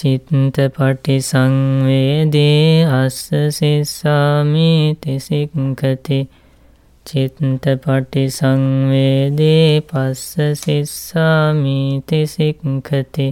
චිත්තපටි සංවේදී අස්ස සිස්සාමිති සික්ඛති චිත්තපටි සංවේදී පස්ස සිස්සාමිති සික්ඛති